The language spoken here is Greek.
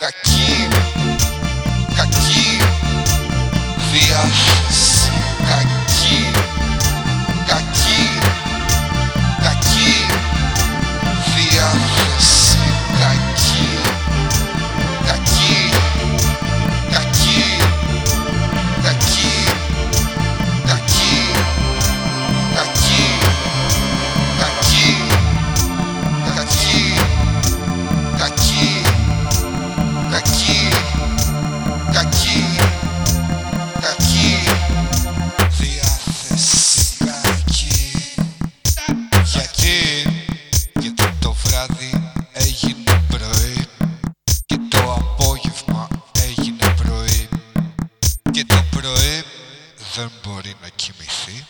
Aqui. πρωί δεν μπορεί να κοιμηθεί.